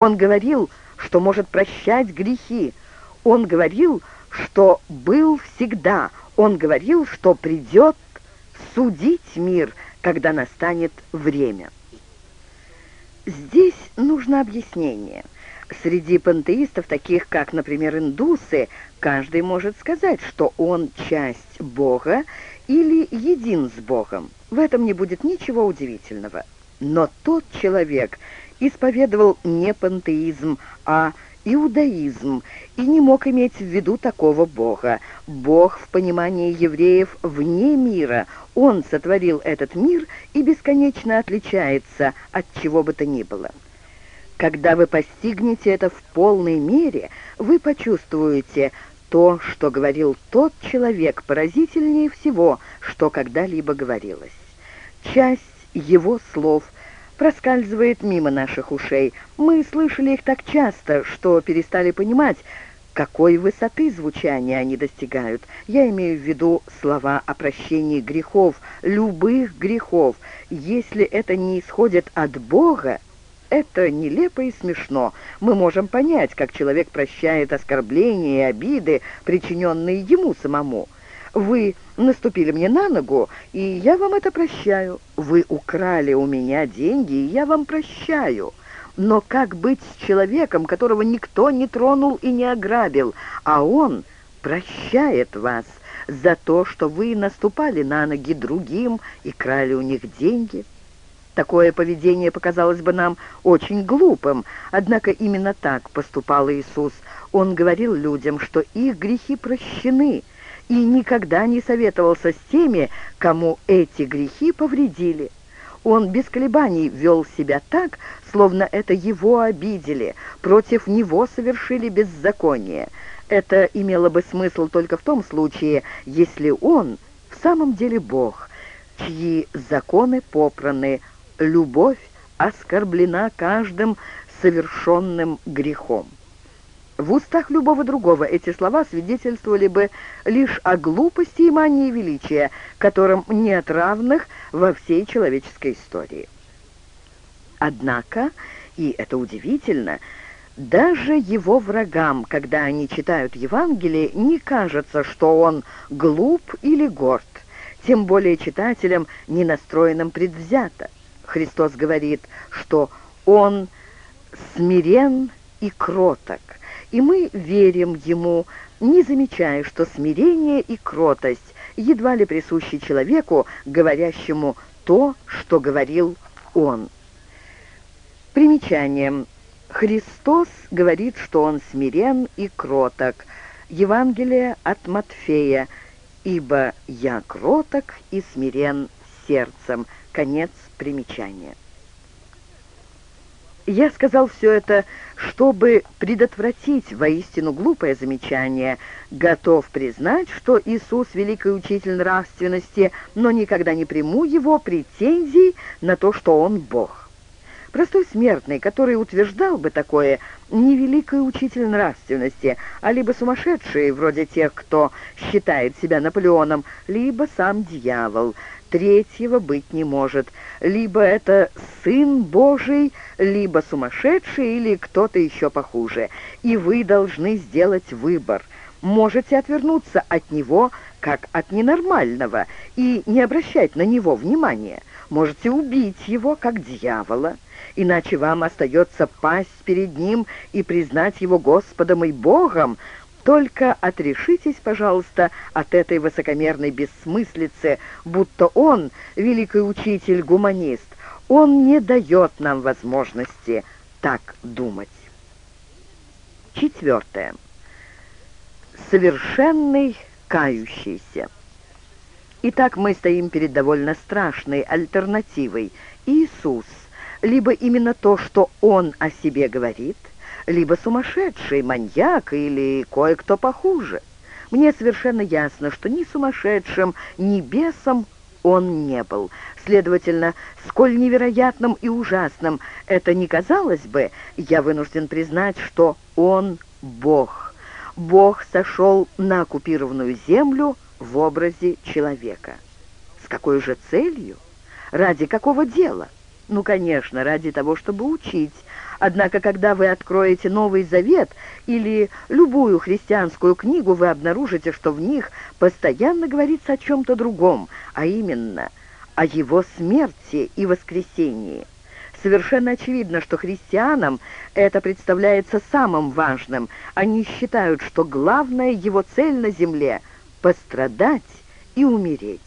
Он говорил, что может прощать грехи. Он говорил, что был всегда. Он говорил, что придет судить мир, когда настанет время. Здесь нужно объяснение. Среди пантеистов, таких как, например, индусы, каждый может сказать, что он часть Бога или един с Богом. В этом не будет ничего удивительного. Но тот человек исповедовал не пантеизм, а иудаизм и не мог иметь в виду такого Бога. Бог в понимании евреев вне мира. Он сотворил этот мир и бесконечно отличается от чего бы то ни было. Когда вы постигнете это в полной мере, вы почувствуете то, что говорил тот человек, поразительнее всего, что когда-либо говорилось. Часть его слов – проскальзывает мимо наших ушей. Мы слышали их так часто, что перестали понимать, какой высоты звучания они достигают. Я имею в виду слова о прощении грехов, любых грехов. Если это не исходит от Бога, это нелепо и смешно. Мы можем понять, как человек прощает оскорбления и обиды, причиненные ему самому. Вы наступили мне на ногу, и я вам это прощаю. Вы украли у меня деньги, и я вам прощаю. Но как быть с человеком, которого никто не тронул и не ограбил, а он прощает вас за то, что вы наступали на ноги другим и крали у них деньги?» Такое поведение показалось бы нам очень глупым, однако именно так поступал Иисус. Он говорил людям, что их грехи прощены – и никогда не советовался с теми, кому эти грехи повредили. Он без колебаний вел себя так, словно это его обидели, против него совершили беззаконие. Это имело бы смысл только в том случае, если он в самом деле Бог, чьи законы попраны, любовь оскорблена каждым совершенным грехом. В устах любого другого эти слова свидетельствовали бы лишь о глупости и мании величия, которым нет равных во всей человеческой истории. Однако, и это удивительно, даже его врагам, когда они читают Евангелие, не кажется, что он глуп или горд, тем более читателям, не настроенным предвзято. Христос говорит, что он смирен и кроток и мы верим ему, не замечая, что смирение и кротость едва ли присущи человеку, говорящему то, что говорил он. Примечанием. Христос говорит, что он смирен и кроток. Евангелие от Матфея. «Ибо я кроток и смирен сердцем». Конец примечания. Я сказал все это, чтобы предотвратить воистину глупое замечание. Готов признать, что Иисус — великий учитель нравственности, но никогда не приму его претензий на то, что он Бог. Простой смертный, который утверждал бы такое, не великий учитель нравственности, а либо сумасшедший, вроде тех, кто считает себя Наполеоном, либо сам дьявол — Третьего быть не может. Либо это Сын Божий, либо сумасшедший, или кто-то еще похуже. И вы должны сделать выбор. Можете отвернуться от него, как от ненормального, и не обращать на него внимания. Можете убить его, как дьявола, иначе вам остается пасть перед ним и признать его Господом и Богом, только отрешитесь, пожалуйста, от этой высокомерной бессмыслицы, будто он, великий учитель-гуманист, он не дает нам возможности так думать. Четвертое. Совершенный кающийся. Итак, мы стоим перед довольно страшной альтернативой. Иисус, либо именно то, что Он о себе говорит – либо сумасшедший, маньяк или кое-кто похуже. Мне совершенно ясно, что ни сумасшедшим, ни бесом он не был. Следовательно, сколь невероятным и ужасным это ни казалось бы, я вынужден признать, что он Бог. Бог сошел на оккупированную землю в образе человека. С какой же целью? Ради какого дела? Ну, конечно, ради того, чтобы учить, Однако, когда вы откроете Новый Завет или любую христианскую книгу, вы обнаружите, что в них постоянно говорится о чем-то другом, а именно о его смерти и воскресении. Совершенно очевидно, что христианам это представляется самым важным. Они считают, что главная его цель на земле — пострадать и умереть.